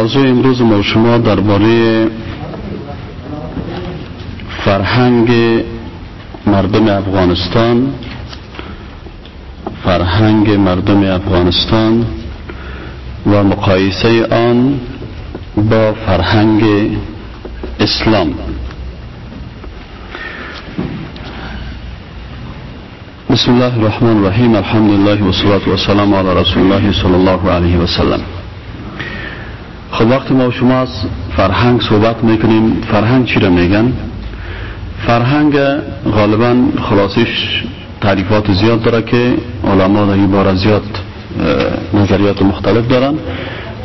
موضوع امروز ما شما درباره فرهنگ مردم افغانستان فرهنگ مردم افغانستان و مقایسه آن با فرهنگ اسلام. بسم الله الرحمن الرحیم الحمد لله و والسلام علی رسول الله صلی الله علیه و سلم. خب وقتی ما شما از فرهنگ صحبت می‌کنیم فرهنگ چی را میگن؟ فرهنگ غالبا خلاصش تعریفات زیاد داره که علما در این بار زیاد نظریات مختلف دارن.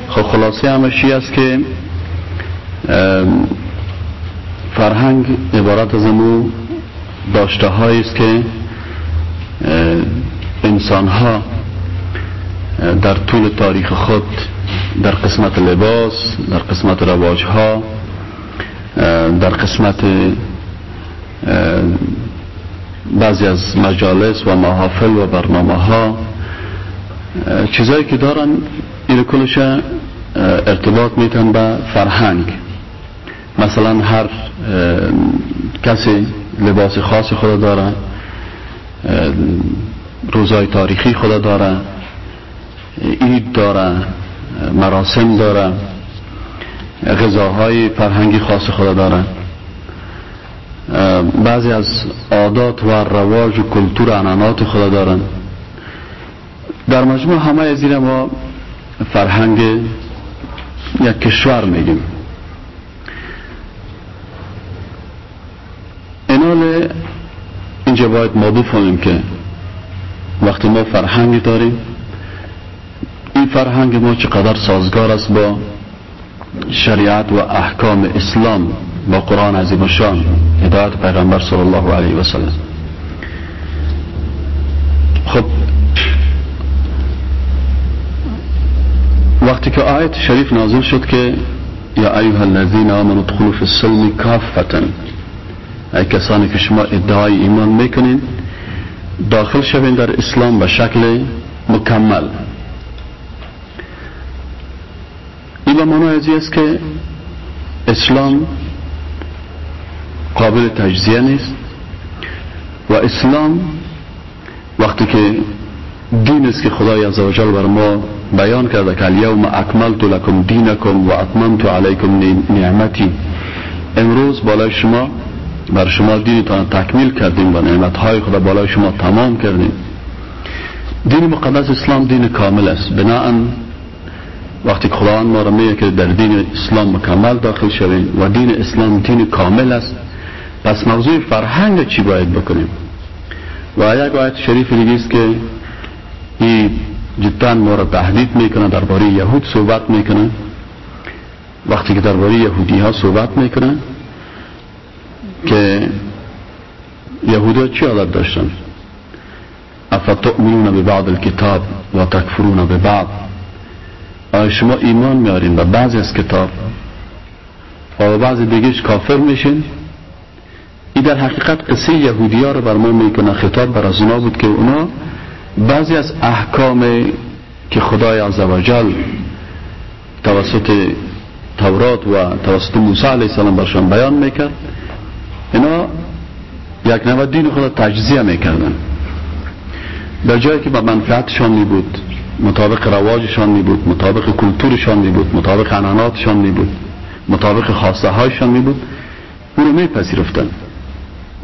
خب خلاصه همشی است که فرهنگ عبارت از امو داشته است که انسان ها در طول تاریخ خود در قسمت لباس در قسمت رواج ها در قسمت بعضی از مجالس و محافل و برنامه ها چیزایی که دارن این کلش ارتباط میتن به فرهنگ. مثلا هر کسی لباس خاص خود داره روزای تاریخی خود داره عید داره مراسم داره غذاهای فرهنگی خاص خود داره بعضی از عادات و رواج و کلتور عنانات خود دارن. در مجموع همه از زیر ما فرهنگ یک کشور میگیم. اینال اینجا باید ما بفهمیم که وقتی ما فرهنگی داریم این فرهنگ ما چقدر سازگار است با شریعت و احکام اسلام با قرآن عظیم شان هدایت پیغمبر صلی الله علیه و سلم. خب وقتی که آیت شریف نازل شد که یا ایها الذین آمنوا ادخلوا فی السلم کافتا ای کسانی که شما ادعای ایمان می‌کنین داخل شوین در اسلام به شکل مکمل. به معنی است که اسلام قابل تجزیه نیست و اسلام وقتی که دین است که خدای عزوجل بر ما بیان کرده که الیوم اکملت لکم دینکم و اتممت علیکم نعمتی. امروز بالای شما بر شما دینتان تکمیل کردیم و نعمتهای خدا بالای شما تمام کردیم. دین مقدس اسلام دین کامل است. بناهن وقتی خداوند ما را میگه که در دین اسلام مکمل داخل شویم و دین اسلام دین کامل است پس موضوع فرهنگ چی باید بکنیم؟ و یک آیت شریف دیگه است که این جدا ما را تهدید می‌کنه درباره یهود صحبت می‌کنه. وقتی که درباره یهودی ها صحبت می‌کنه که یهودی چی عادت داشتن؟ افتؤمنون ببعض الكتاب و تکفرون ببعض؟ آیا شما ایمان میارین به بعضی از کتاب و بعضی دیگهش کافر میشین. این در حقیقت قصه یهودی ها رو بر ما می‌کنه خطاب بر از اونا بود که اونا بعضی از احکام که خدای عزوجل توسط تورات و توسط موسی علیه السلام برشان بیان می‌کرد اینا یک نوع دین خود تجزیه می‌کردن. در جایی که به منفعتشان می بود. مطابق رواجشان می بود مطابق کلتورشان می بود مطابق عناناتشان می بود مطابق خواسته هایشان می بود او رو می پذیرفتن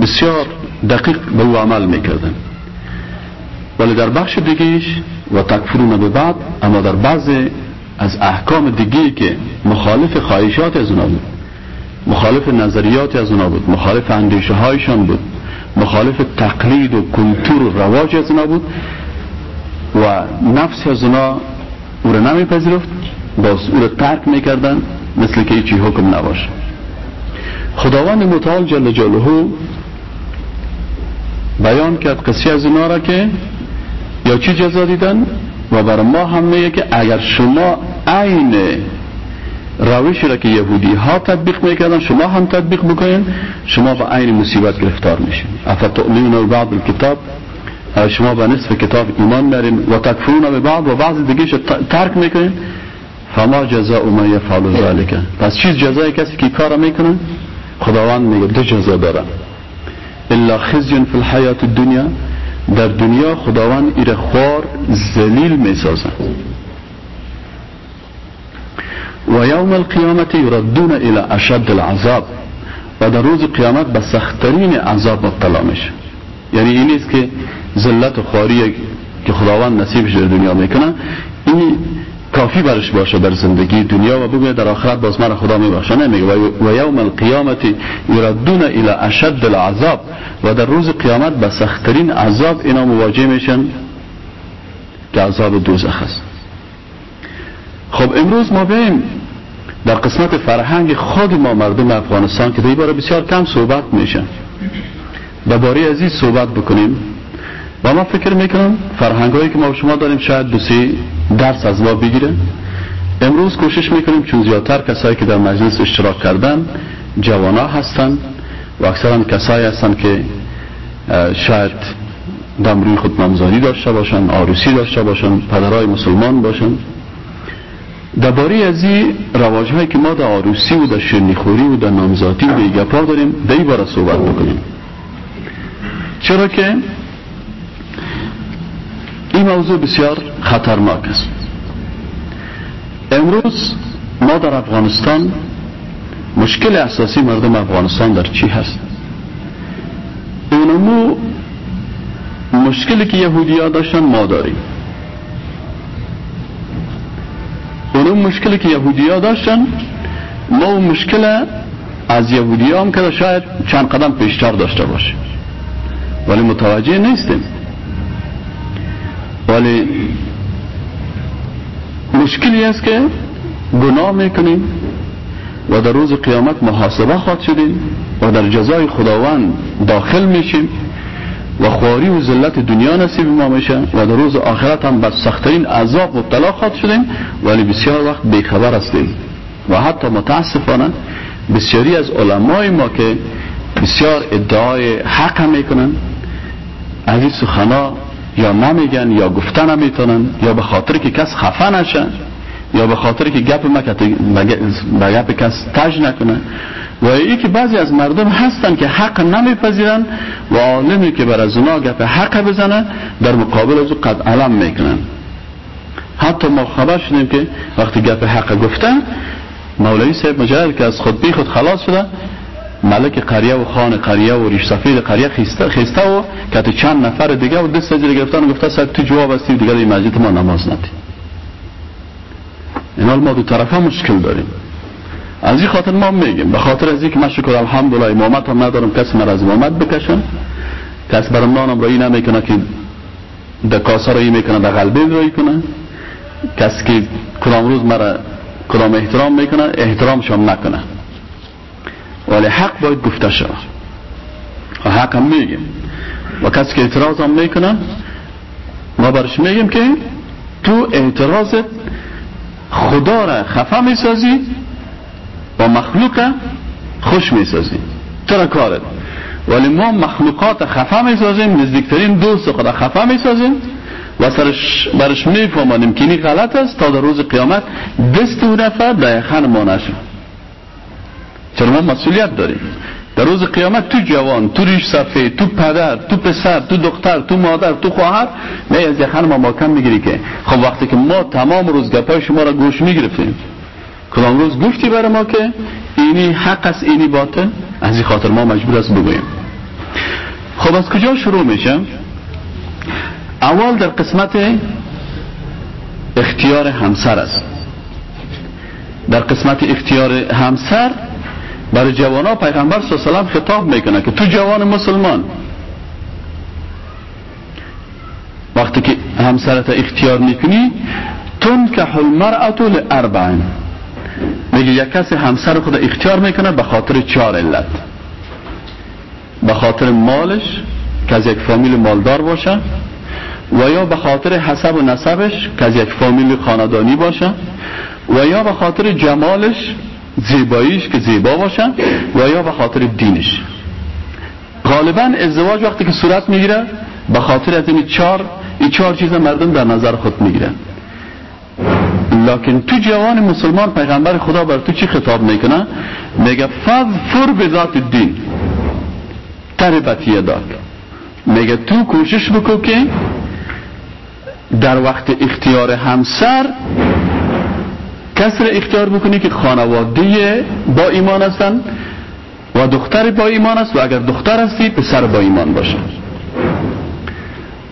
بسیار دقیق به او عمل می ولی در بخش دیگهش و تکفرون به بعد اما در بعض از احکام دیگه که مخالف خواهشات از اونا بود مخالف نظریات از اونا بود مخالف اندیشه هایشان بود مخالف تقلید و کلتور و رواج از اونا بود و نفس از اونا او رو نمیپذیرفت باز او رو ترک می‌کردن مثل که ایچی حکم نباشه. خداوند متعال جل جلاله بیان کرد قصی از اینا را که یا چی جزا دیدن؟ و بر ما هم میگه که اگر شما عین روشی را که یهودی ها تطبیق می‌کردن شما هم تطبیق بکنین شما با عین مصیبت گرفتار میشین. افتؤمنون بعض الکتاب شما به نصف کتاب ایمان میارین و تکفرون به بعض و بعض دیگه ترک می‌کنین؟ فما جزاء ما یفعل ذلك پس چیز جزای کسی که کار می‌کنه؟ خداوند میگه دو جزا داره الا خزی فی الحیات الدنیا. در دنیا خداوند ایره خوار ذلیل می‌سازه و یوم القیامت یردون الى اشد العذاب. و در روز قیامت به سختترین عذاب مبتلا میشه. یعنی این نیست که ذلت و خواری که خداوند نصیبش در دنیا می‌کنه. این کافی برش باشه در زندگی دنیا و بگوید در آخرت باز من خدا میبخشه نمیگه. و یوم القیامت یردون الى اشد العذاب. و در روز قیامت به سختترین عذاب اینا مواجه میشن که عذاب دوزخ است. خب امروز ما بیم در قسمت فرهنگ خود ما مردم افغانستان که باره بسیار کم صحبت میشن. باری عزیز صحبت بکنیم. و ما فکر می‌کنم فرهنگ هایی که ما شما داریم شاید دو سی درس از ما بگیره امروز کوشش می‌کنیم چون زیادتر کسایی که در مجلس اشتراک کردن جوانا هستن و اکثرا کسایی هستن که شاید دمروی خود نامزادی داشته باشن آروسی داشته باشن پدرای مسلمان باشن. درباره از این رواج هایی که ما در آروسی و در شرنیخوری و در نامزادی و گپا داریم در باره صحبت بکنیم. چرا که این موضوع بسیار خطرناک است. امروز ما در افغانستان مشکل اساسی مردم افغانستان در چی هست؟ اونمو مشکلی که یهودی ها داشتن ما داریم. اونم مشکلی که یهودی ها داشتن ما اون مشکل از یهودی ها هم که شاید چند قدم پیشتر داشته باشیم. ولی متوجه نیستیم. ولی مشکلی است که گناه می‌کنیم و در روز قیامت محاسبه خواهد شدیم و در جزای خداوند داخل میشیم و خواری و ذلت دنیا نصیب ما میشه و در روز آخرت هم بر سختترین عذاب مبتلا خواهد شدیم ولی بسیار وقت بیخبر هستیم. و حتی متاسفانه بسیاری از علمای ما که بسیار ادعای حق می‌کنن از این سخنا یا نمیگن یا گفتن نمی‌تونن یا به خاطر که کس خفه نشن یا به خاطر که گپ به گپ کس تج نکنه. و ای که بعضی از مردم هستن که حق نمیپذیرن و عالمی که بر از اونا گپ حق بزنه در مقابل از قد علم می‌کنن. حتی ما خبر شدیم که وقتی گپ حق گفتن مولوی صاحب مجرد که از خود بی خود خلاص شده ملک قریه و خان قریه و ریش سفید قریه خیسته, خیسته و که چند نفر دیگه و دست سجده گرفتن و گفته سر تو جواب هستی دیگه این مسجد ما نماز ندی. این ما دو طرفه مشکل داریم. از این خاطر ما میگیم به خاطر از که من شکر الحمدلله امامت هم ندارم کسی من از امامت بکشن. کس برام نانم رایی نمی‌کنه که در کاسه رایی می‌کنه در قلبی رایی کنه. کسی که کدام روز مرا کدام احترام می‌کنه احترامشان نکنه. ولی حق باید گفته شود. و حق هم میگیم. و کسی که اعتراض هم می‌کنه ما برش میگیم که تو اعتراض خدا را خفه می‌سازی و مخلوق خوش می‌سازی. چرا کارت ولی ما مخلوقات خفه می‌سازیم نزدیکترین دوست خدا خفه می‌سازیم و سرش برش میفهمانیم که این غلط است تا در روز قیامت دست او نفر در یخن ما نشد چرا ما مسئولیت داریم در روز قیامت تو جوان تو ریش صفحه تو پدر تو پسر تو دختر تو مادر تو خواهر نه از یخن ما ماکم می‌گیری که خب وقتی که ما تمام روز گپای شما را گوش می‌گرفتیم کدام روز گفتی برای ما که اینی حق است اینی باطل از این خاطر ما مجبور است بگویم خب از کجا شروع میشم اول در قسمت اختیار همسر است در قسمت اختیار همسر برای جوانا پیغمبر صلی الله علیه خطاب می‌کنه که تو جوان مسلمان. وقتی که همسرت اختیار می‌کنی تنکح المرأة لاربع میگه یک کسی همسر خود اختیار می‌کنه به خاطر چهار علت. به خاطر مالش که از یک فامیل مالدار باشه و یا به خاطر حسب و نسبش که از یک فامیل خاندانی باشه و یا به خاطر جمالش زیباییش که زیبا باشه و یا به خاطر دینش. غالبا ازدواج وقتی که صورت می‌گیره به خاطر از این چهار این چهار چیز مردم در نظر خود می‌گیرن. لکن تو جوان مسلمان پیغمبر خدا بر تو چی خطاب می‌کنه؟ میگه فر به ذات دین تربت داد میگه تو کوشش بکو که در وقت اختیار همسر کسر اختیار بکنی که خانواده با ایمان هستن و دختر با ایمان است و اگر دختر هستی پسر با ایمان باشه.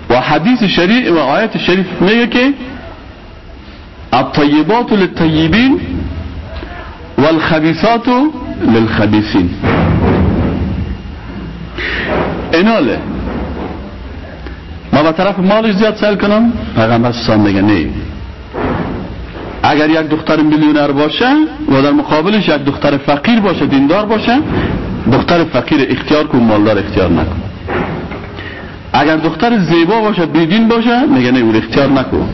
و حدیث شریف و آیت شریف میگه که الطیبات للطیبین والخبیثات للخبیثین. ایناله ما به طرف مالش زیاد سل کنم؟ پیغمبر سلام میگه نه. اگر یک دختر میلیونر باشه و در مقابلش یک دختر فقیر باشه دیندار باشه دختر فقیر اختیار کن مالدار اختیار نکن. اگر دختر زیبا باشه بیدین باشه میگه نه اون اختیار نکن.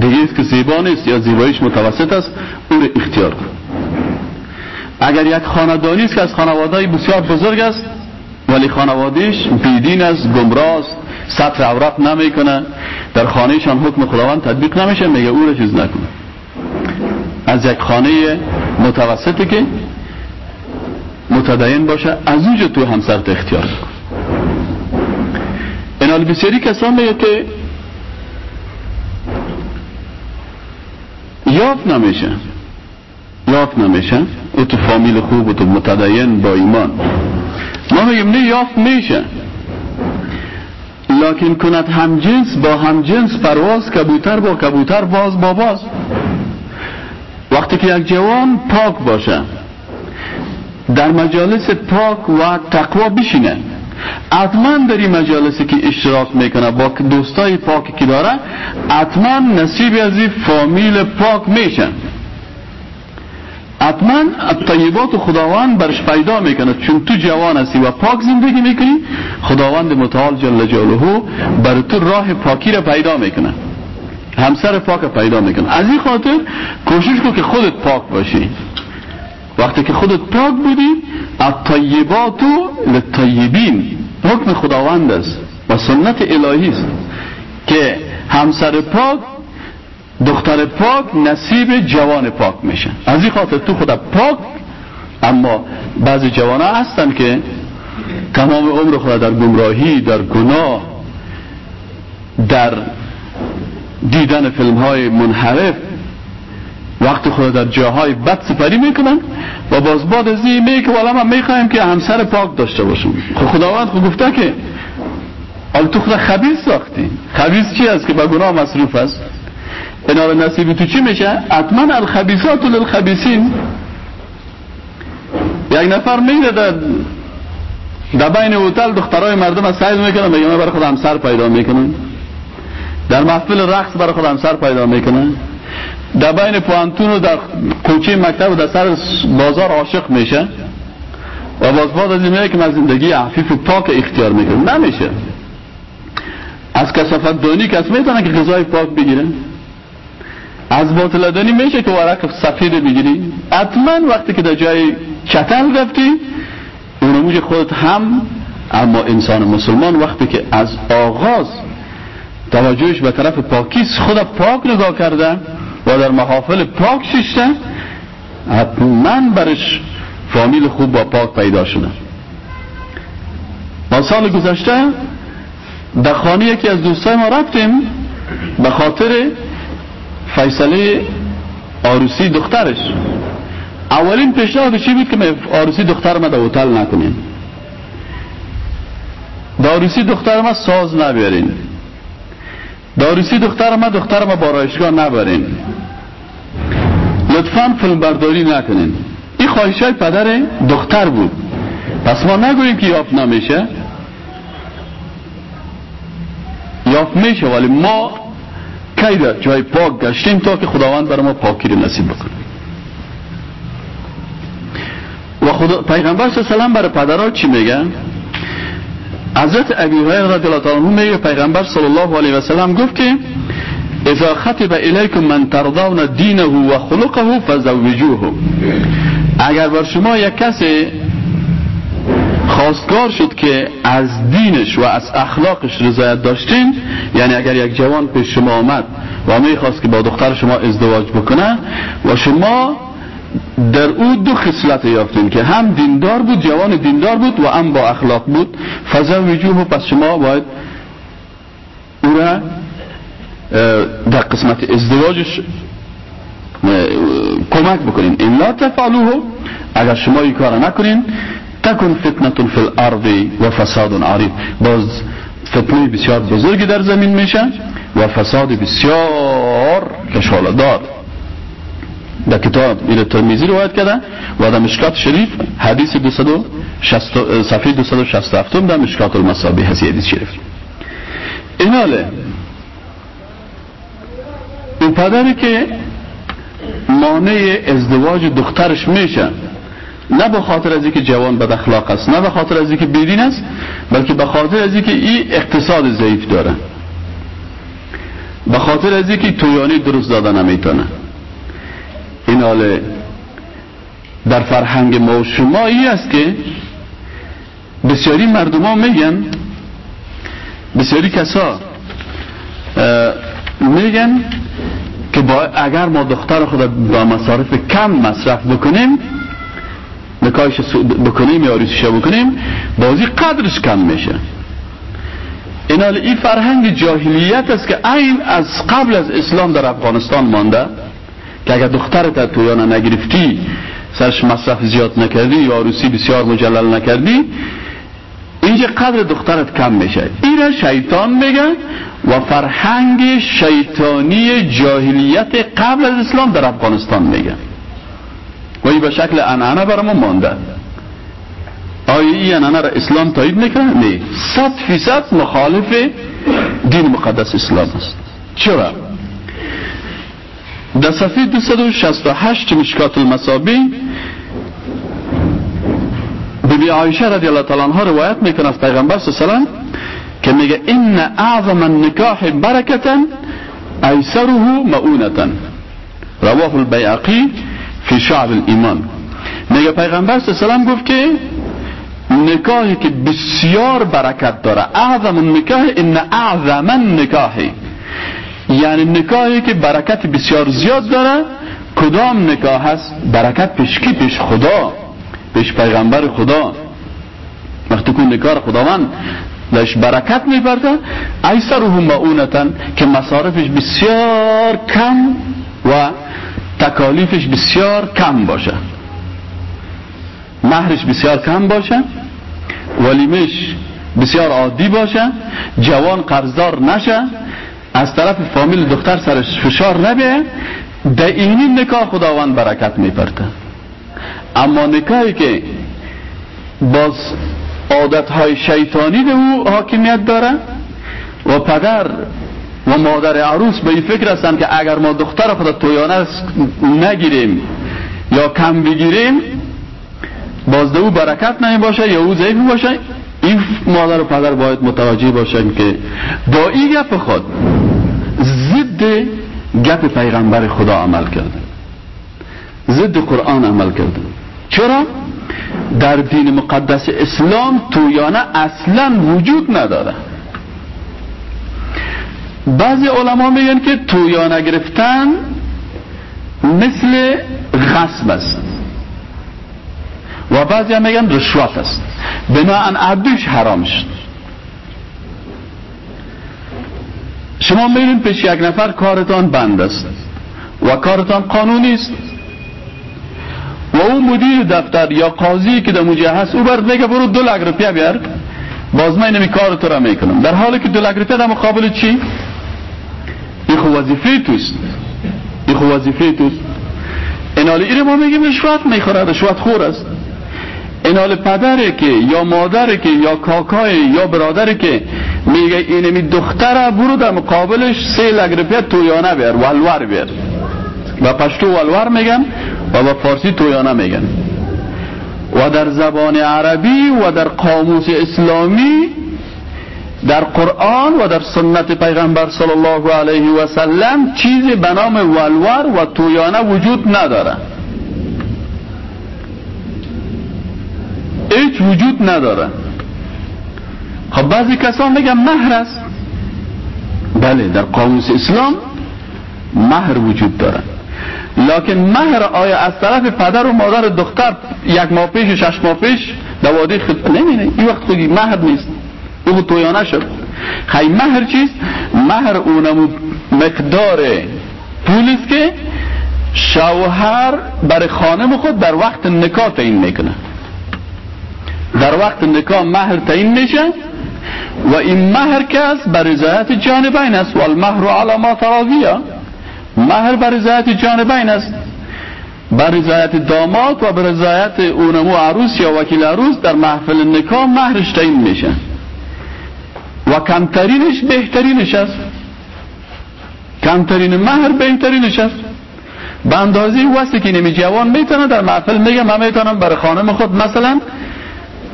دیگه است که زیبا نیست یا زیباییش متوسط است اون اختیار کن. اگر یک خاندانی است که از خانواده بسیار بزرگ است ولی خانوادهش بیدین است گمراه سطر عورت نمی‌کنه در خانهشان حکم خداوند تطبیق نمیشه میگه او رو چیز نکنه از یک خانه متوسطی که متدین باشه از اونجا تو همسرت اختیار کن این بسیاری کسان میگه که یافت نمیشه. یافت نمیشه. او تو فامیل خوب و تو متدین با ایمان. ما میگیم نه یافت میشه. لکن کند هم جنس با هم جنس پرواز کبوتر با کبوتر باز با باز. وقتی که یک جوان پاک باشه در مجالس پاک و تقوا بشینه. حتما در این مجالسی که اشتراک می‌کنه با دوستای پاک که داره حتما نصیب از این فامیل پاک میشن حتما طیبات خداوند برش پیدا می‌کنه. چون تو جوان هستی و پاک زندگی می‌کنی خداوند متعال جل جلاله بر تو راه پاکی را پیدا می‌کنه. همسر پاک پیدا می‌کنه. از این خاطر کوشش کن که خودت پاک باشی. وقتی که خودت پاک بودی الطیبات للطیبین. حکم خداوند است و سنت الهی است که همسر پاک دختر پاک نصیب جوان پاک میشن از این خاطر تو خدا پاک اما بعضی جوان ها هستن که تمام عمر خدا در گمراهی در گناه در دیدن فیلم های منحرف. وقتی خود در جاهای بد سپری می‌کنن و باز بعد از این میگه که ما می‌خوایم که همسر پاک داشته باشیم خب خداوند خود گفته که حال تو خدا خبیث ساختی. خبیث چی است که با گناه مصروف است؟ اینا نصیب تو چی میشه؟ حتما الخبیثات للخبیثین. یک نفر میره در در بین هتل دخترای مردم از سعید می‌کنن میگه من برای خود همسر پیدا می‌کنن. در محفل رقص برای خود همسر پیدا می‌کنن در بین پوانتون و در کوچه مکتب و در سر بازار عاشق میشه. و باز باز از این که من زندگی عفیف و پاک اختیار می‌کنم. نمیشه. از کسافت دانی کس می‌تونه که غذای پاک بگیره. از باطل دانی میشه که ورق سفید بگیری. حتما وقتی که در جای چتل رفتی اونموج خودت هم اما انسان مسلمان وقتی که از آغاز توجهش به طرف پاکیست خود پاک نگاه کرده و در محافل پاک ششته. حتما برش فامیل خوب با پاک پیدا شده. ما سال گذشته در خانه یکی از دوستای ما رفتیم به خاطر فیصله آروسی دخترش. اولین پیشنهاد چی بود که آروسی دختر ما در هتل نکنیم؟ در آروسی دختر ما ساز نبیاریم داروسی دختر ما دختر ما بارایشگاه نبرین. لطفا فیلم برداری نکنین. این خواهش های پدر دختر بود. پس ما نگوییم که یافت نمیشه. یافت میشه ولی ما کی در جای پاک گشتیم تا که خداوند برای ما پاکی رو نصیب بکنه. و خدا پیغمبر صلی الله علیه و برای پدرها چی میگن؟ حضرت ابی هریره رضی الله عنه میگه پیغمبر صلی الله علیه و سلم گفت که اذا خطب الیکم من ترضون دینه و خلقه فزوجوه. اگر بر شما یک کسی خواستگار شد که از دینش و از اخلاقش رضایت داشتین یعنی اگر یک جوان پیش شما آمد و می‌خواست که با دختر شما ازدواج بکنه و شما در او دو خصلت یافتین که هم دیندار بود جوان دیندار بود و هم با اخلاق بود. فزوجوه پس شما باید او را در قسمت ازدواجش کمک بکنین. این لا تفعلوه اگر شما این کار نکنین تکن فتنة فی الارض و فساد عریض باز فتنه بسیار بزرگی در زمین میشه و فساد بسیار کشالدار در کتاب این ترمیزی روایت کرده و در مشکات شریف حدیث 260 صفحه 267 در مشکات المصابی هستی حدیث شریف. این حاله. این پدری که مانع ازدواج دخترش میشه نه به خاطر از اینکه جوان بد اخلاق است نه به خاطر از اینکه بیدین است بلکه به خاطر از اینکه این اقتصاد ضعیف داره. به خاطر از اینکه تویانی درست داده نمی‌تونه. این حال در فرهنگ ما و شما ای است که بسیاری مردم میگن بسیاری کسا میگن که با اگر ما دختر خود با مصارف کم مصرف بکنیم نکاهش بکنیم یا ریسش بکنیم بازی قدرش کم میشه. این این فرهنگ جاهلیت است که این از قبل از اسلام در افغانستان مانده. که اگر دخترت تویانه نگرفتی سرش مصرف زیاد نکردی یا عروسی بسیار مجلل نکردی اینجا قدر دخترت کم میشه. این شیطان میگه و فرهنگ شیطانی جاهلیت قبل از اسلام در افغانستان میگه. و این به شکل انعنه برامون مانده. آیا این انعنه را اسلام تایید می‌کنه؟ نه. صد فیصد مخالف دین مقدس اسلام است. چرا؟ در صفحه 268 مشکات المصابی بی عایشه رضی الله تعالی عنها روایت می‌کنه از پیغمبر صلی الله که میگه ان اعظم النکاح برکتا ایسره مؤونتا. رواه البیعقی فی شعب الایمان. میگه پیغمبر صلی الله گفت که نکاحی که بسیار برکت داره. اعظم النکاح ان اعظم النکاح. یعنی نکاحی که برکت بسیار زیاد داره کدام نکاح هست؟ برکت پیش کی؟ پیش خدا پیش پیغمبر خدا. وقتی که نکار خداوند داشت برکت میبرده ایسرهم معونتن که مصارفش بسیار کم و تکالیفش بسیار کم باشه. مهرش بسیار کم باشه ولیمش بسیار عادی باشه جوان قرضدار نشه از طرف فامیل دختر سرش فشار نبیه در اینی نکاح خداوند برکت میپرده اما نکاحی که باز عادت های شیطانی به او حاکمیت داره و پدر و مادر عروس به این فکر هستند که اگر ما دختر خود تویانه نگیریم یا کم بگیریم باز او برکت نمی باشه یا او ضعیف باشه. این مادر و پدر باید متوجه باشن که با این گپ خود ضد گپ پیغمبر خدا عمل کرده. ضد قرآن عمل کرده. چرا؟ در دین مقدس اسلام تویانه اصلا وجود نداره. بعضی علما میگن که تویانه گرفتن مثل غصب است. و بعضی هم میگن رشوت است. بناهن عبدوش حرام شد شما میرین پیش یک نفر کارتان بند است و کارتان قانونی است. و او مدیر دفتر یا قاضی که در موجه هست او برد میگه برو دو لگ روپیه بیار. باز من نمی کار تو را می‌کنم. در حالی که دو لگ روپیه در مقابل چی؟ این خو وظیفه توست. این خو وظیفه توست. این ایره ما میگیم رشوت می‌خوره. رشوت خور است. این حال پدره که یا مادره که یا کاکای یا برادره که میگه اینمی دختره برو در مقابلش سه لگ روپیه تویانه بیار ولور بیار و پشتو ولور میگن و با فارسی تویانه میگن. و در زبان عربی و در قاموس اسلامی در قرآن و در سنت پیغمبر صلی الله علیه و سلم چیزی به نام ولور و تویانه وجود نداره. هیچ وجود نداره. خب بعضی کسان میگن مهر است. بله در قاموس اسلام مهر وجود داره. لکن مهر آیا از طرف پدر و مادر دختر یک ماه پیش و شش ماه پیش دواده خود نمینه این وقت خوگی مهر نیست. او تویانه شد. خیلی مهر چیست؟ مهر اونمو مقدار پول است که شوهر برای خانم خود در وقت نکاح تعیین می‌کنه در وقت نکاح مهر تعیین میشه و این مهر که است بر رضایت جانبین است. و المهر على ما تراضیه. مهر بر رضایت جانبین است. بر رضایت داماد و بر رضایت اونمو عروس یا وکیل عروس در محفل نکاح مهرش تعیین میشه. و کمترینش بهترینش است. کمترین مهر بهترینش است. به اندازه وقتی که نمی جوان می‌تونه در محفل میگه من می‌تونم برای خانم خود مثلا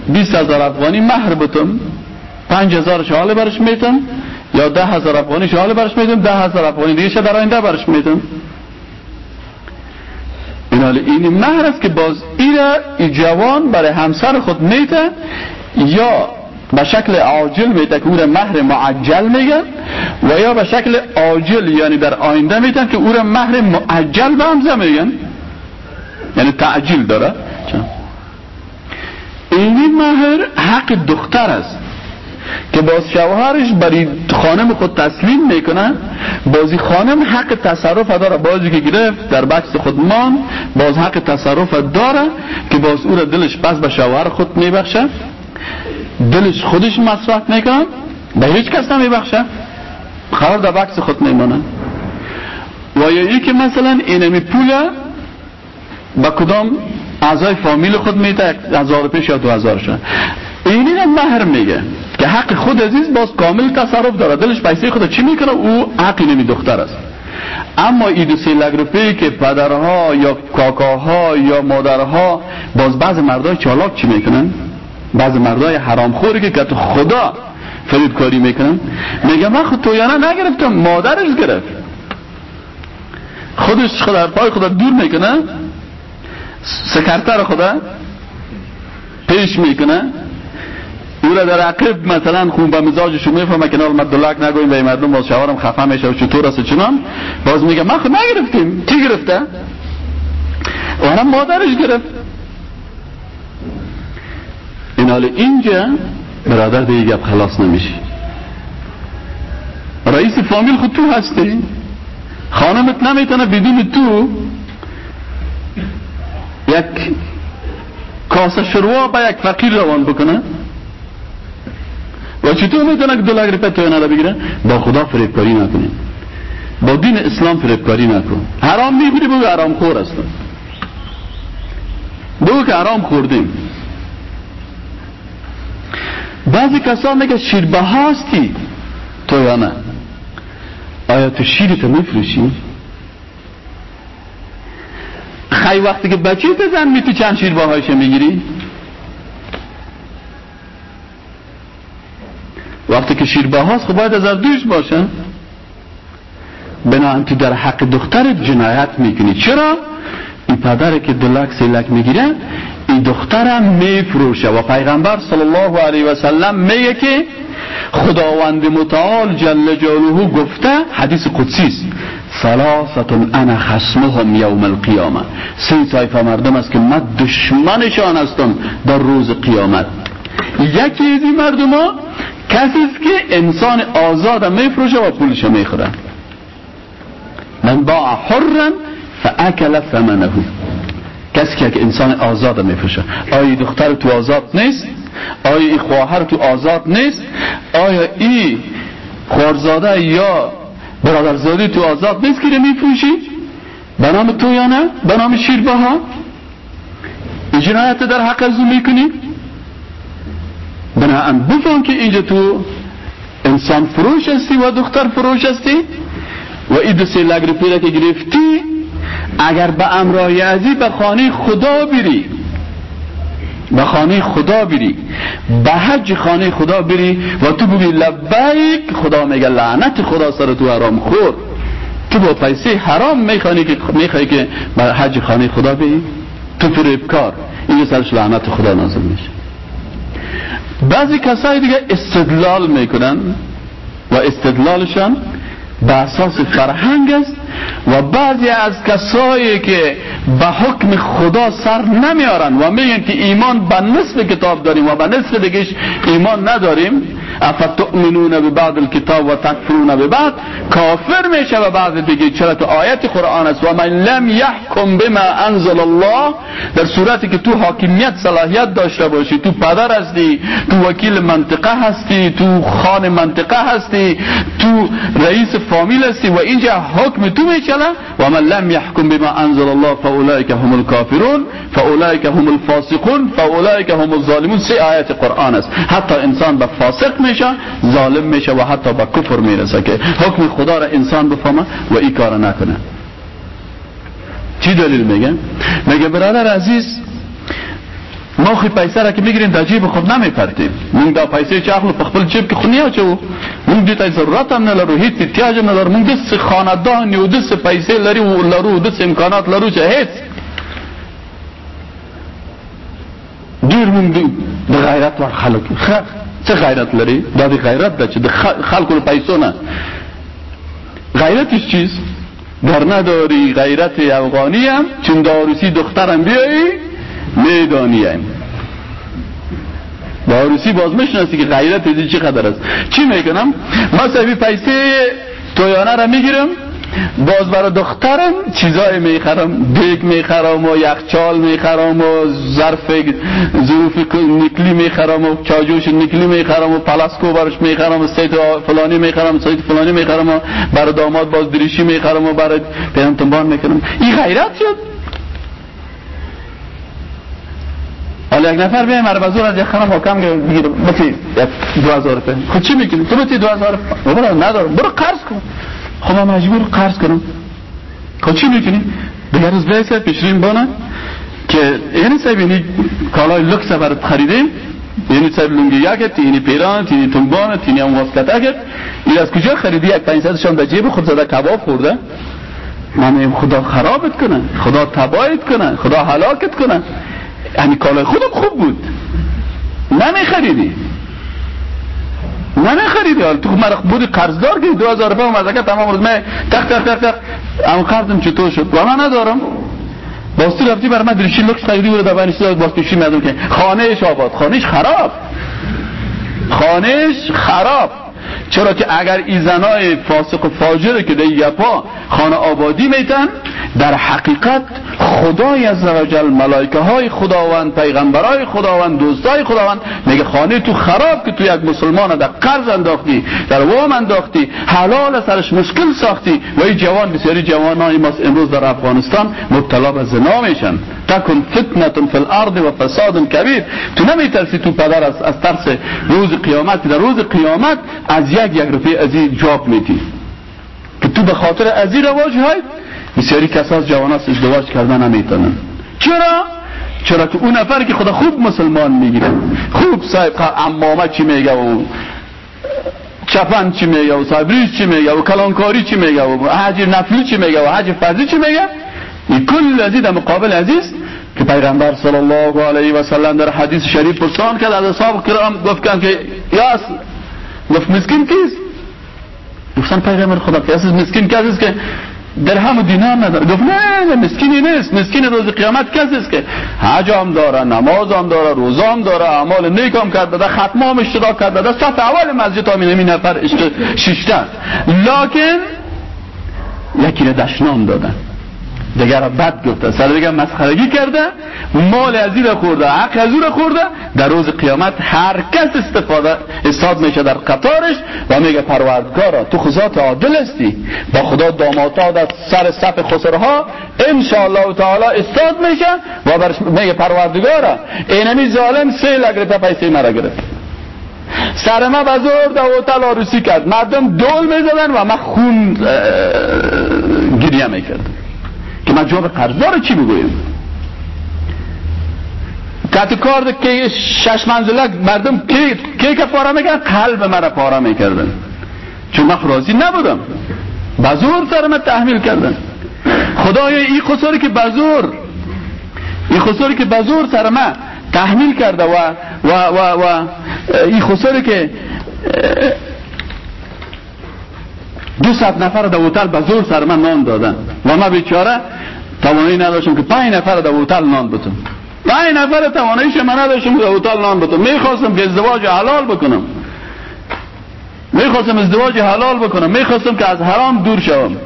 20 هزار افغانی مهر بتم 5 هزار شاله برش میتم یا ده هزار افغانی شاله برش میتم ده هزار افغانی دیگه در آینده برش میتم این این مهر است که باز این جوان برای همسر خود میته یا به شکل عاجل میده که او مهر معجل میگن و یا به شکل عاجل یعنی در آینده میتن که او مهر معجل به همزه میگن. یعنی تعجیل داره. اینی مهر حق دختر است که باز شوهرش برای خانم خود تسلیم می‌کنه. بازی خانم حق تصرف داره. بازی که گرفت در بکس خود مان باز حق تصرف داره که باز او دلش پس به شوهر خود میبخشه. دلش خودش مصرف می‌کنه. به هیچ کس نمیبخشه. خراب در بکس خود میمانه و یا یکی مثلا اینمی پول با کدام اعضای فامیل خود میده هزار پیش یا دو هزار شد اینی مهر میگه که حق خود عزیز باز کامل تصرف داره. دلش پیسه خود چی می‌کنه؟ او حقی نمی دختر است. اما این دو سه روپی که پدرها یا کاکاها یا مادرها باز بعض مردای چالاک چی می‌کنن؟ بعض مردای حرامخوری که که خدا کاری می‌کنن. میگه من خود تویانه نگرفتم مادرش گرفت. خودش خدا پای خدا دور می‌کنه. سکرتر خدا پیش می‌کنه. او را در عقب مثلا خون به مزاجش می‌فهمه که نال مدلک نگویم به مردم باز شوارم خفه میشه و چطور است چنان. باز میگه من خود نگرفتیم. کی گرفته؟ و مادرش گرفت. این حال اینجا برادر دیگه گپ خلاص نمیشه. رئیس فامیل خود تو هستی. خانمت نمی‌تونه بدون تو یک کاسه شروع با یک فقیر روان بکنه. و چطور می‌تونه که دو لگ روپیه توی بگیره؟ با خدا فریبکاری نکنیم با دین اسلام فریبکاری نکن. حرام می‌خوری بگو حرام خور هستم بگو که حرام خوردیم. بعضی کسان میگه شیربه هاستی تو یا نه؟ آیا تو شیرتو میفروشی؟ خیلی وقتی که بچه بزن می تو چند هایشه می‌گیری؟ وقتی که شیربه هاست خب باید از دوش باشن. بنابراین تو در حق دخترت جنایت می‌کنی. چرا؟ این پدر که دلک سیلک می‌گیره این دخترم میفروشه. و پیغمبر صلی الله علیه و سلم میگه که خداوند متعال جل جلاله گفته حدیث قدسی است. ثلاثه انا خصمهم یوم القیامه سه طایفه مردم است که من دشمنشان هستم در روز قیامت. یکی از این مردم ها کسی است که انسان آزاد میفروشه و پولش می‌خوره. من باع حرا فاکل ثمنه. کسی که انسان آزاد میفروشه. آیا دختر تو آزاد نیست؟ آیا این خواهر تو آزاد نیست؟ آیا این خوارزاده یا برادرزادی تو آزاد نیست که میفروشی به نام تو یا نه؟ به نام شیربه ها جنایت در حق از می‌کنی؟ بناهن بفهم که اینجا تو انسان فروش هستی و دختر فروش هستی و این دو سه لگر پیره که گرفتی اگر به امرای ازی به خانه خدا بری به خانه خدا بری به حج خانه خدا بری و تو بگی لبیک خدا میگه لعنت خدا سر تو حرام خور. تو با پیسه حرام می‌خوانی که می‌خوای که به حج خانه خدا بری؟ تو فریبکار این سرش لعنت خدا نازل میشه. بعضی کسای دیگه استدلال می‌کنن و استدلالشان به اساس فرهنگ است و بعضی از کسایی که به حکم خدا سر نمیارن و میگن که ایمان به نصف کتاب داریم و به نصف دیگهش ایمان نداریم افتؤمنون به بعض الكتاب و تکفرون به بعد کافر میشه و بعض دیگه. چرا تو آیت قرآن است. و من لم یحکم بما انزل الله در صورتی که تو حاکمیت صلاحیت داشته باشی تو پدر هستی تو وکیل منطقه هستی تو خان منطقه هستی تو رئیس فامیل هستی و اینجا حکم تو میچله و من لم یحکم بما أنزل الله فاولئک هم الكافرون فاولئک هم الفاسقون فاولئک هم الظالمون. سه آیت قرآن است. حتی إنسان به فاسق میشه ظالم میشه و حتی به کفر میرسه که حکم خدا را انسان بفهمه و این کار نکنه. چی دلیل میگه؟ میگه برادر عزیز ما خی پیسه را که میگیریم در جیب خود نمیپرتیم مونږ دا پیسې چې اخلو په خپل جیب کې خو نه اچو مونږ دې ته ضرورت هم نه لرو هیڅ احتیاج هم نه لرو. مونږ داسې خاندان یو داسې پیسې لري لرو داسې امکانات لرو چې هیڅ. ډیر مونږ د غیرت ور خلک. څه غیرت لري؟ دا د غیرت ده چې د خلکو له پیسو نه. غیرتش چیز. در نداری غیرت افغانی هم چون داروسی دخترم بیایی می‌دانیم داروسی باز می‌شناسی که غیرت چی چقدر است. چی می‌کنم؟ ما صاحبی پیسه تویانه را می‌گیرم باز برای دخترم چیزای می‌خرم. دیگ می‌خرم و یخچال می‌خرم و ظرف ظروف نکلی می‌خرم و چایجوش نکلی می‌خرم و پلاسکو برش می‌خرم و سیت فلانی می‌خرم سیت فلانی می‌خرم و برای داماد باز دریشی می‌خرم و برای پیراهن تنبان می‌خرم این غیرت شد. حالا یک نفر بیایم مرا بزور از یک خانم حکم بگیر بتی دو هزار روپه. خود چی می‌کنی تو بتی دو هزار؟ روپه ندارم. برو قرض کن. خب من مجبور قرض کنم. خب چی می‌کنی دیگر روز بیسه پیشرین بانه که یعنی صاحب یعنی کالای لکس برات خریدیم. یعنی صاحب لنگی یکت یعنی پیران یعنی تنبان یعنی هم واسکتکت این از کجا خریدی؟ یک پنجصدشان در جیب خود زده کباب خورده. من خدا خرابت کنه. خدا تبایت کنه. خدا هلاکت کنه. یعنی کالای خودم خوب بود. نمیخریدی نه خریدی حال تو مرا بودی قرضدار که 2000 روپے مزکه تمام روز. من تق تق تق تق ام قرضم چطور شد؟ و من ندارم. باستی رفتی بر من دریشی لکس خریدی بود در سیاد باستی میادم که خانهش آباد. خانهش خراب. خانهش خراب. چرا که اگر این زنای فاسق و فاجر که در یپا خانه آبادی میتن در حقیقت خدای از وجل ملائکه های خداوند پیغمبرای خداوند دوستای خداوند میگه خانه تو خراب که تو یک مسلمان در قرض انداختی در وام انداختی حلال سرش مشکل ساختی و این جوان بسیاری جوان های امروز در افغانستان مبتلا به زنا میشن. تکن فتنه فی الارض و فساد کبیر. تو نمیترسی تو پدر از, از ترس روز قیامت در روز قیامت از یک یک روپیه از این جاب میتی. که تو به خاطر از این رواج های بسیاری کساس جواناس ازدواج کردن نمی‌تونن. چرا؟ چرا که اون نفر که خدا خوب مسلمان می‌گیره. خوب صاحب امامه چی میگه و چپن چی میگه و صبریش چی میگه و کلانکاری چی میگه و حج نفلی چی میگه و حج فرضی چی میگه؟ این کل ازید مقابل عزیز که پیغمبر صلی الله علیه و سلم در حدیث شریف پرسان کرد از اصحاب کرام گفتن که یاس گفت مسکین کیست؟ گفتن پیغمبر خدا که مسکین کسی است که درهم و دینار نداره گفت نه مسکینی نیست. مسکین روز قیامت کسی است که حج هم داره نماز هم داره روزه هم داره اعمال نیک هم کرده ده ختم هم اشتراک کرده ده صف اول مسجد هم این نفر ششته لکن یکی را دشنام دادن. دیگر بد گفته. سر دیگر مسخرگی کرده مال از این خورده حق از رو خورده. در روز قیامت هر کس استفاده استاد میشه در قطارش و میگه پروردگارا تو خزات عادل هستی. با خدا داماتاد از سر صف خسرها انشاءالله تعالی استاد میشه و برش میگه پروردگارا اینمی ظالم سه لگرتا پیسه مرا گرفت. سر ما بزرگ در هتل آروسی کرد. مردم دول می‌زدن و من خون گریه می‌کرد که من جواب قرضدار چی که تو کار که شش منزله مردم کی کی که پاره می‌کردن قلب مرا پاره می‌کردن. چون من راضی نبودم. بزور سر من تحمیل کردن. خدایا این خساری که بزور این خساری که بزور سر من تحمیل کرده و و و, و این خساری که دو نفر در هتل به زور سر من نان دادن. و من بیچاره توانایی نداشتم که پنج نفر در هتل نان بتم پنج نفر تواناییش من نداشتم در هتل نان بتم می‌خواستم که ازدواج حلال بکنم. می‌خواستم ازدواج حلال بکنم. می‌خواستم که از حرام دور شوم.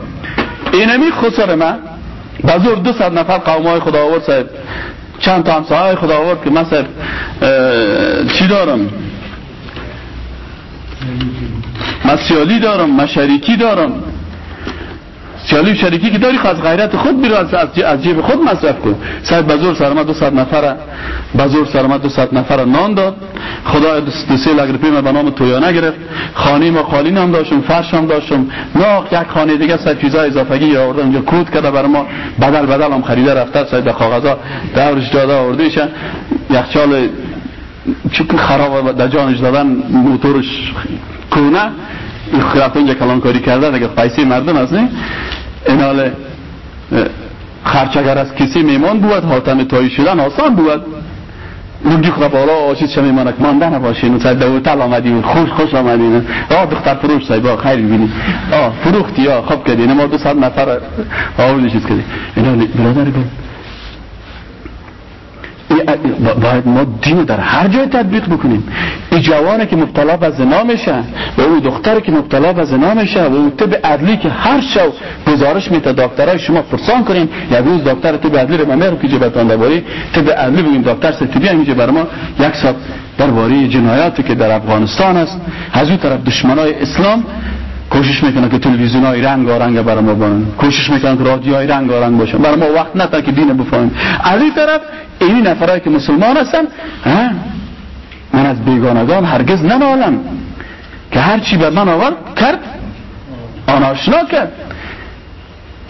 اینمی خسر من. زور دو ست نفر قوم های خدا آورد صاحب. چند تا همسایه خدا آورد که من صاحب چی دارم؟ من سیالی دارم من شریکی دارم. و شریکی که داری خواست غیرت خود بیرو از جیب خود مصرف کن. سعید بزرگ سرما دو ست نفر بزرگ سرما دو ست نفر نان داد. خدا دو لگرپی من به نام تویانه گرفت خانه ما قالین هم داشتم فرش هم داشتم. نه یک خانه دیگه سعید چیزای اضافگی آورده اونجا کود کرده برای ما. بدل بدل هم خریده رفته. سعید کاغذا دورش داده ایشن یخچال چون خراب در جانش دادن موتورش کونه رفت اونجا کاری کرده. دیگه پیسه مردم هست نه این حال خرچ اگر از کسی میمان بود حاتم تایی شدن آسان بود. اونجا خدا بالا آشید شما میمانه که مانده نباشین. سعید دوتل آمدین. خوش خوش آمدین. آه دختر فروش با خیر ببینی آه فروختی. آه خوب کردی ما دو ساعت نفر آوردی چیز کردی اینا برادر گفت باید ما دین در هر جای تطبیق بکنیم. این جوانه که مبتلا به زنا میشه و او دختر که مبتلا به زنا میشه و او طب عدلی که هر شو گزارش میته دکترای شما فرسان کنیم یک روز دکتر طب عدلی رو من که جبتان درباره طب عدلی بگیم دکتر ستبی هم بر ما یک ساعت درباره جنایاتی که در افغانستان است. از اون طرف دشمنای اسلام کوشش می‌کنن که تلویزیون های رنگ رنگ برای ما بانن. کوشش می‌کنن که رادیو های رنگ رنگ باشن. برای ما وقت نتا که دین بفهمیم. از این طرف این نفرهایی که مسلمان هستن من از بیگانگان هرگز نمالم که هرچی به من آورد کرد آن آشنا کرد.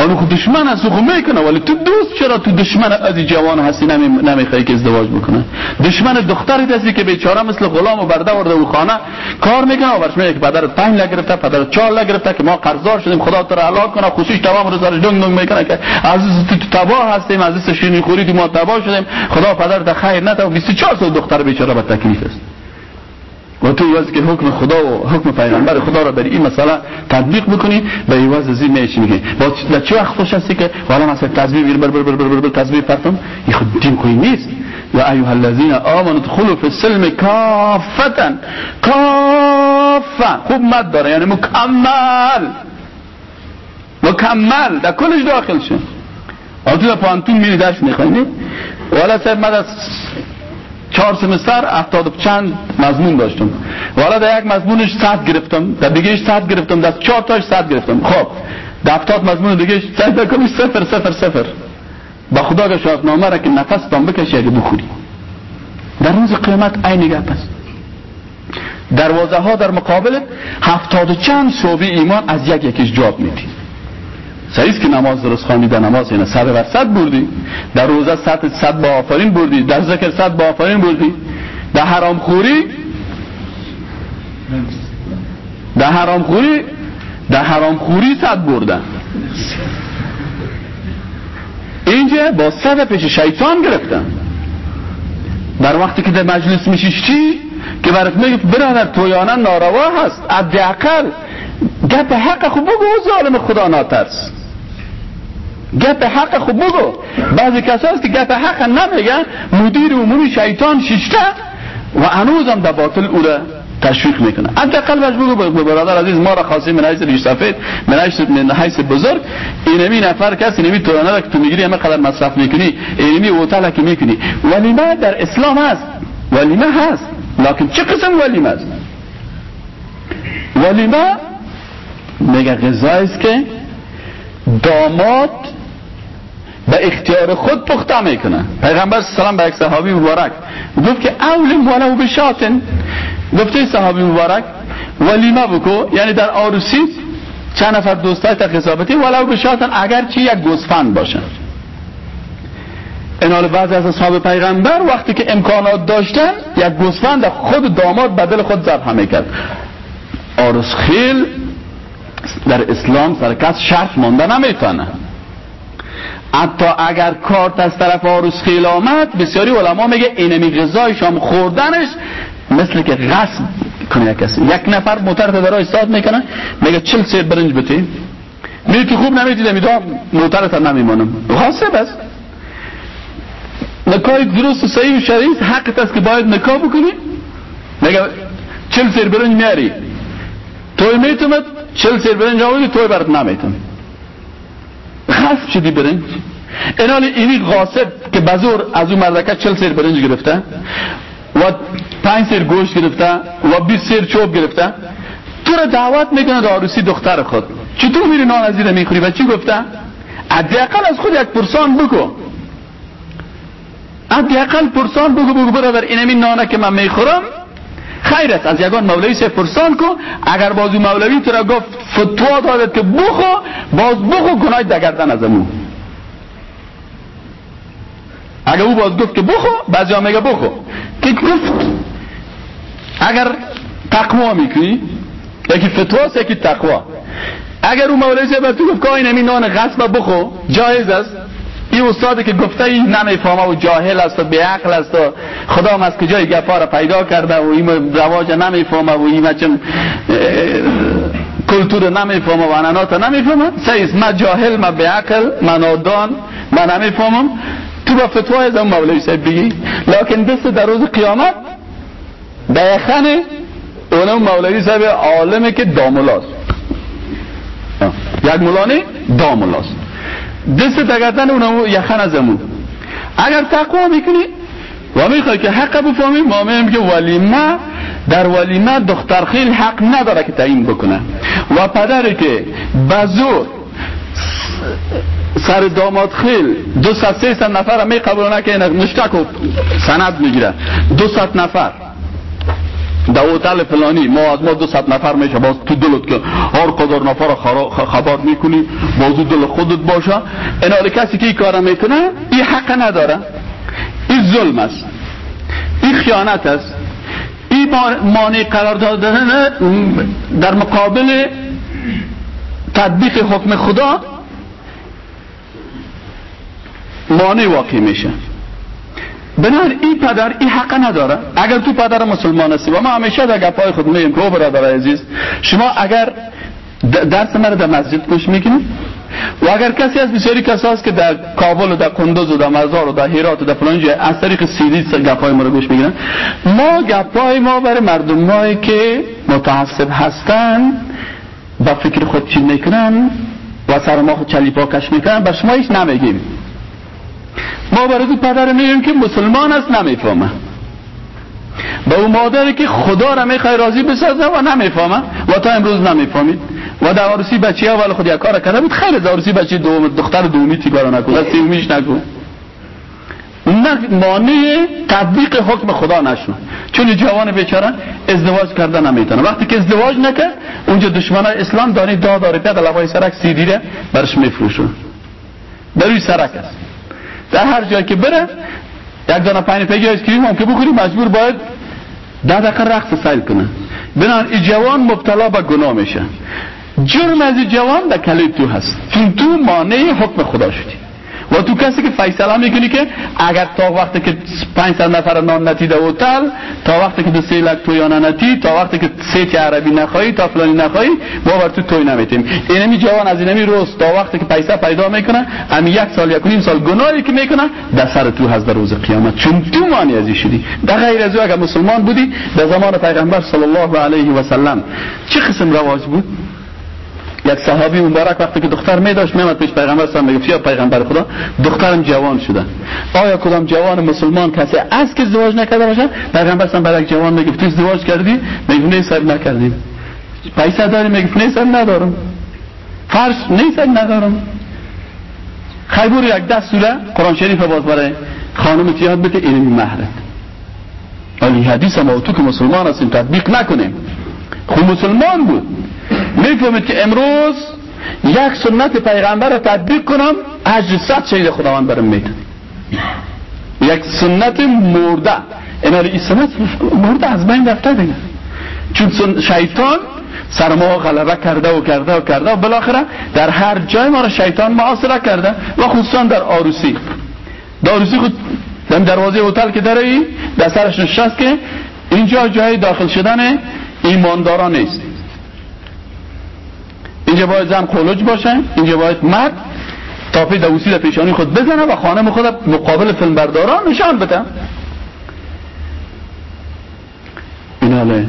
آنو خود دشمن از خود می‌کنه ولی تو دوست چرا تو دشمن از جوان هستی نمی‌خوای که ازدواج بکنه؟ دشمن دختری هستی که بیچاره مثل غلام و برده ورده و خانه کار می‌کنه و برش میگه که پدر پنج لگرفته پدر چهار لگرفته که ما قرضدار شدیم خدا تو را علاق کنه خوشیش تمام رو سرش دنگ دنگ می‌کنه که عزیز تو تباه هستیم عزیز شیرینی خوری ما تباه شدیم خدا پدر خیر و 24 سال دختر بیچاره به تکلیف است. و تو ایواز که حکم خدا و حکم پیغمبر خدا را بر این مسئله تطبیق بکنی به ایواز زی میشی میگی با چه وقت خوش هستی که والا مثلا تزبیح بر بر بر بر بر تزبیح پرتم؟ این خود دین کوی نیست. یا ایها الذین آمنوا ادخلوا فی السلم کافتا کافا خوب مد داره یعنی مکمل. مکمل در کلش داخل شد تو در پانتون میری درس میخوایی والا سر مد از چهار سمستر افتاد چند مضمون داشتم. والا در یک مضمونش صد گرفتم در دیگهش صد گرفتم در چهار تاش صد گرفتم. خب در افتاد مضمون دیگهش صد کنی صفر صفر صفر. با خدا که نامه را که نفس تام بکشی اگه بخوری. در روز قیمت عین گپ است دروازه ها در مقابل هفتاد چند شعبه ایمان از یک یکیش جواب میدی. سعیست که نماز درست خواندی در نماز اینه صد بر صد بردی. در روزه صد صد با آفرین بردی. در ذکر صد با آفرین بردی. در حرام خوری در حرام خوری در حرام خوری صد بردن. اینجا با صد پیش شیطان گرفتن. در وقتی که در مجلس میشیش چی؟ که برات میگه برادر تویانه ناروا هست. عقل گپ حق خوب بگو ظالم خدا ناترس. گپ حق خوب بگو. بعضی کسا هست که گپ حق نمیگن مدیر عمومی شیطان ششته و هم در باطل او را تشویق می‌کنه. حداقل باش بگو برادر عزیز ما را خاصی من حیث ریش سفید من حیث بزرگ. اینمی نفر کسی اینمی تو که تو می‌گیری همه قدر مصرف می‌کنی اینمی اوتل که می‌کنی. ولیمه در اسلام هست ولیمه هست. لکن چه قسم ولیمه است ولیمه میگه غذایی که داماد به اختیار خود پخته می‌کنه. پیغمبر سلام به یک صحابی مبارک گفت که اولم ولو بشاتن. گفته صحابی مبارک ولیمه بکو یعنی در آروسی چند نفر دوستای تا خسابتی ولو بشاتن اگر چی یک گوسفند باشن این حال بعضی از اصحاب پیغمبر وقتی که امکانات داشتن یک گوسفند خود داماد بدل خود ذبح می‌کرد آرس خیل در اسلام سر کس شرط مانده نمی‌تونه. حتی اگر کارت از طرف آروس خیل آمد بسیاری علما میگه اینمی غذای شام خوردنش مثل که غصب کنه کسی. یک نفر موتر در استاد می‌کنه میگه چل سیر برنج بتی. میگه که خوب نمیتیده میدام موترت نمیمانم. غاصب است. نکاح درست و صحیح و شرعی حقت است که باید نکاح بکنی. میگه چل سیر برنج میاری. توی میتومد چل سیر برنج آوردی توی برات نمیتون غصب شدی برنج. اینال اینی غاصب که بزور از اون مردکه چل سیر برنج گرفته و پنج سیر گوشت گرفته و بیس سیر چوب گرفته. تو را دعوت می‌کنه در عروسی دختر خود. چطور میری نان از می‌خوری؟ و چی گفته؟ حداقل از خود یک پرسان بکو حداقل پرسان بگو بگو برادر اینمی نانه که من می‌خورم؟ خیر است از یگان مولوی سه پرسان کو. اگر بازو مولوی تو را گفت فتوا دادد که بخو باز بخو گناه دگردن از امو اگر او باز گفت که بخو بعضی میگه بخو. که گفت اگر تقوا می‌کنی یکی فتواست یکی تقوا. اگر او مولوی سه تو گفت که اینمی نان غصب بخو جایز است. این استادی که گفته این نمی‌فهمه و جاهل است و بیعقل است و خدا از کجای گفا را پیدا کرده و این رواج نمی‌فهمه و این چم کلتور نمی‌فهمه و انانات نمی‌فهمه سیست ما جاهل ما بیعقل ما نادان ما نمی‌فهمم تو با فتوای از مولوی صاحب بگی. لیکن دست در روز قیامت بیخنه اونم مولوی صاحب عالمه که داملاست. یک ملانه داملاست. دست دگردن اونم یخن از امون اگر تقوا می‌کنی و می‌خوای که حق بفهمی ما میگیم که ولیمه در ولیمه دختر خیل حق نداره که تعیین بکنه. و پدری که بزور سر داماد خیل دو ست سه نفر می قبولونه که مشتک و سند می‌گیره. دو ست نفر. در اوتل فلانی ما از ما دو ست نفر میشه باز تو دلت که هر قدر نفر خبر می‌کنی بازو دل خودت باشه. این کسی که این کار می‌کنه این حق نداره. این ظلم است. این خیانت است. این مانع قرار دادن در مقابل تطبیق حکم خدا مانع واقع میشه. بنابراین این پدر این حق نداره. اگر تو پدر مسلمان هستی و ما همیشه در گپای خود میگیم که برادر عزیز شما اگر درس من در مسجد گوش می‌کنید و اگر کسی از بسیاری کسی هست که در کابل و در قندوز و در مزار و در هیرات و در فلان جای از طریق سیدی گپای ما رو گوش می‌گیرن ما گپای ما برای مردم که متعصب هستن با فکر خود چی می‌کنن و سر ما خود چلیپا کش می‌کنن بر شما هیچ نمیگیم. ما برای پدر میگیم که مسلمان است نمی‌فهمه. به اون مادری که خدا را می‌خوای راضی بسازه و نمی‌فهمه. و تا امروز نمی‌فهمید. و در عروسی بچه اول خود یک کار کرده بود. خیلی در عروسی بچه دوم دختر دومی تیکارا نکن و سیومیش نکن مانع تطبیق حکم خدا نشون چون جوان بیچاره ازدواج کرده نمی‌تونه. وقتی که ازدواج نکرد اونجا دشمن اسلام دانی دا داره پیاد لبای سرک سیدیره برش میفروشون در روی سرک است. در هر جایی که بره یک دانه پنی پیگی آیسکریم هم که بخوری مجبور باید ده دقیقه رقص سیل کنه. بناءً این جوان مبتلا به گناه میشه. جرم از جوان در کلید تو هست. چون تو مانع حکم خدا شدی. و تو کسی که فیصله می‌کنی که اگر تا وقتی که 500 نفر نان نتیده اوتل تا وقتی که دو سه لک تویانه نتی تا وقتی که سیت عربی نخواهی تا فلانی نخواهی ما بر تو توی نمیتیم. اینمی جوان از اینمی روز تا وقتی که پیسه پیدا می‌کنه امی یک سال یک نیم سال گناهی که می‌کنه در سر تو هست در روز قیامت. چون تو مانی ازی شدی. در غیر از اگر مسلمان بودی در زمان پیغمبر صلی الله علیه و سلم چه قسم رواج بود؟ یک صحابی مبارک وقتی که دختر می داشت پیش پیغمبر صلی الله علیه پیغمبر خدا دخترم جوان شده. آیا کدام جوان مسلمان کسی از که ازدواج نکرده باشه پیغمبر صلی الله جوان میگه تو ازدواج کردی؟ میگه نه صاحب نکردیم. پیسه داری؟ میگه نه صاحب ندارم. فرش نه ندارم. خیبور یک دست سوره قرآن شریف باز برای خانم تیاد بده این مهرت ولی حدیث ما تو که مسلمان هستیم تطبیق نکنیم. خود مسلمان بود. می‌فهمید که امروز یک سنت پیغمبر رو تطبیق کنم اجر صد شهید خداوند برم میده یک سنت مرده. این این سنت مرده از بین رفته دیگه. چون شیطان سر ما غلبه کرده و کرده و کرده و بالاخره در هر جای ما را شیطان معاصره کرده و خصوصا در آروسی در آروسی خود در دروازه هتل که داره در سرش نشست که اینجا جای داخل شدن ایمانداران نیست. اینجا باید زن خلوج باشه اینجا باید مرد تاپی دوسی در پیشانی خود بزنه و خانم خود مقابل فیلمبرداران نشان بده. ایناله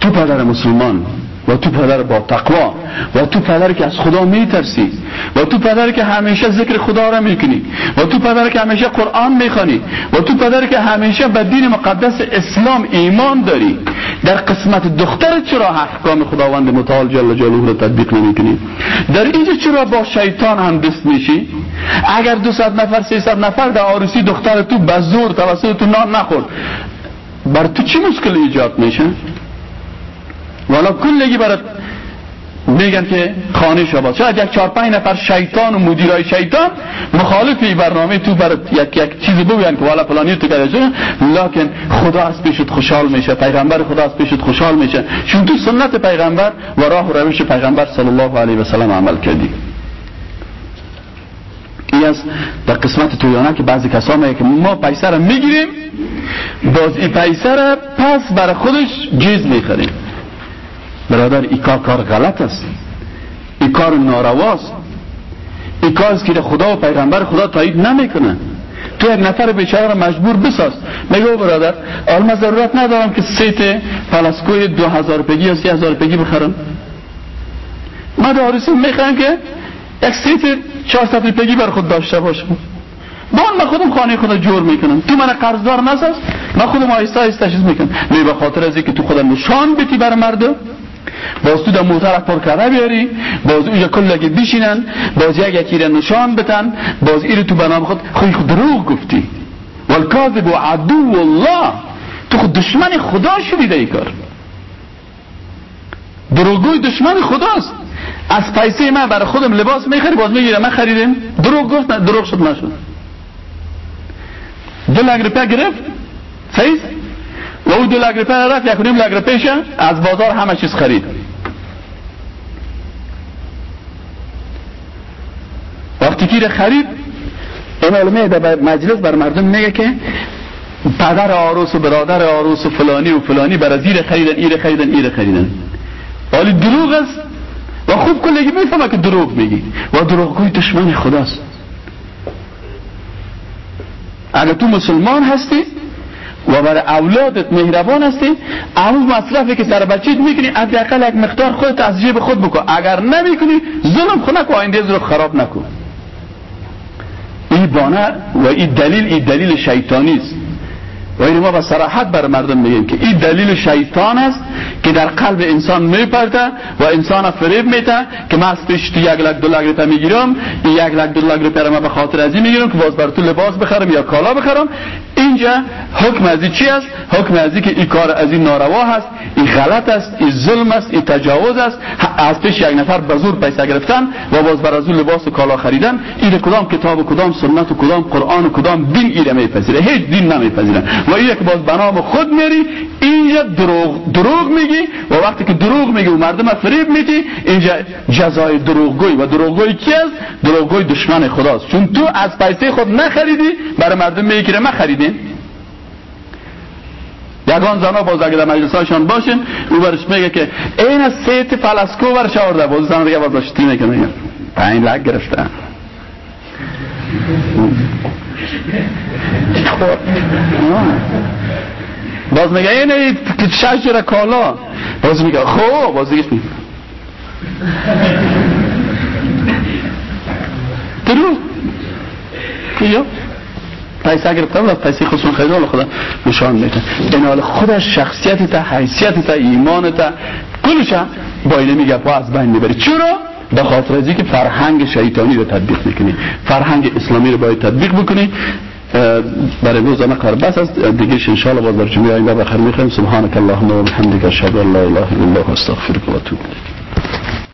تو پدر مسلمان و تو پدر با تقوا و تو پدر که از خدا میترسی و تو پدر که همیشه ذکر خدا را می‌کنی و تو پدر که همیشه قرآن می‌خوانی و تو پدر که همیشه به دین مقدس اسلام ایمان داری. در قسمت دختر چرا احکام خداوند متعال جل جلاله را تطبیق نمی‌کنی؟ در اینجا چرا با شیطان هم دست میشی؟ اگر 200 نفر 300 نفر در آرسی دختر تو به زور توسط تو نان نخورد بر تو چی مشکل ایجاد میشه؟ والا کلگی برات میگن که خانه شما شاید یک چهار پنج نفر شیطان و مدیرای شیطان مخالف برنامه تو بر یک یک چیزی بگوین که والا پلانی تو کرده لکن خدا از پیشت خوشحال میشه. پیغمبر خدا از پیشت خوشحال میشه. چون تو سنت پیغمبر و راه و روش پیغمبر صلی الله علیه و سلم عمل کردی. این در قسمت تویانه که بعضی کسا میگه که ما پیسه را می‌گیریم باز این پیسه را پس برای خودش جیز می‌خریم. برادر ای کار کار غلط است. ای کار نارواست. ای کار که خدا و پیغمبر خدا تایید نمی‌کنه. تو یک نفر بیچاره را مجبور بساز. میگه برادر آلما ضرورت ندارم که سیت پلاسکوی دو هزار پگی یا سی هزار پگی بخرم. ما دارسی می‌خوام که یک سیت چهارصد پگی بر خود داشته باشم. بان من خودم خانه خدا جور می‌کنم. تو من قرضدار نساز من خودم آیسته آیسته چیز می‌کنم. می به خاطر از که تو خودم نشان بیتی بر مردم باز تو در موتر پر کرده بیاری باز اونجا کلگی بشینن باز یک یکی را نشان بتن باز ایرو تو بنام خود خوی خود دروغ گفتی. والکاذب عدو الله. تو خود دشمن خدا شدی در کار. دروغگوی دشمن خداست. از پیسه من برای خودم لباس می‌خری باز می‌گیره من خریدم. دروغ گفت دروغ شد نشد. دو روپیه گرفت صحیح و او دو روپیه رفت یک نیم روپیه از بازار همه چیز خرید. وقتی که خرید این علمه در مجلس بر مردم میگه که پدر آروس و برادر آروس و فلانی و فلانی بر زیر خریدن ایر خریدن ایر خریدن. ولی دروغ است. و خوب کلگی می‌فهمه که دروغ میگی. و دروغگوی دشمن خداست. اگر تو مسلمان هستی و برای اولادت مهربان هستی اون مصرفی که سر بچیت می‌کنی حداقل یک مقدار خودت از جیب خود بکن. اگر نمی‌کنی ظلم خود نکن آینده رو خراب نکن. این بانه و این دلیل این دلیل شیطانی است. و این ما با صراحت بر مردم میگیم که این دلیل شیطان است که در قلب انسان میپرده و انسان فریب میده که من از پیش تو یک لک دو لک روپه می‌گیرم یک لک دو لک روپه ما به خاطر از این می‌گیرم که باز بر تو لباس بخرم یا کالا بخرم. اینجا حکم از چی است؟ حکم از که این کار از این ناروا هست این غلط است این ظلم است این تجاوز است. از پیش یک نفر به زور پیسه گرفتن و باز بر از لباس و کالا خریدن. این کدام کتاب و کدام سنت و کدام قرآن و کدام دین ایره میپذیره؟ هیچ دین نمیپذیره. و که باز به نام خود میری اینجا دروغ دروغ میگی و وقتی که دروغ میگی و مردم فریب میدی اینجا جزای دروغگوی. و دروغگوی کی است؟ دروغگوی دشمن خداست. چون تو از پیسه خود نخریدی برای مردم میگی که ما خریدیم یگان زنا باز اگر در مجلس هاشون باشین او برش میگه که این سیت فلسکو برش آورده. باز زن دیگه باز داشتی می‌کنه پنج لک گرفتن باز میگه اینه شش جره کالا. باز میگه خب باز دیگه درو. کیا پیسه گرفتم و پیسه خودشون خیلی حال خدا نشان میده. این حال خودش شخصیت تا حیثیت تا ایمان تا کلش با اینه میگه پا از بین می‌بری. چرا؟ به خاطر از که فرهنگ شیطانی رو تطبیق می‌کنی. فرهنگ اسلامی رو باید تطبیق بکنی. برای امروز انا کار بس است. دیگه ان شاء الله باز در جمعه آینده بخیر می‌خوایم سبحانك اللهم و اشهد ان لا اله الا الله استغفرك و اتوب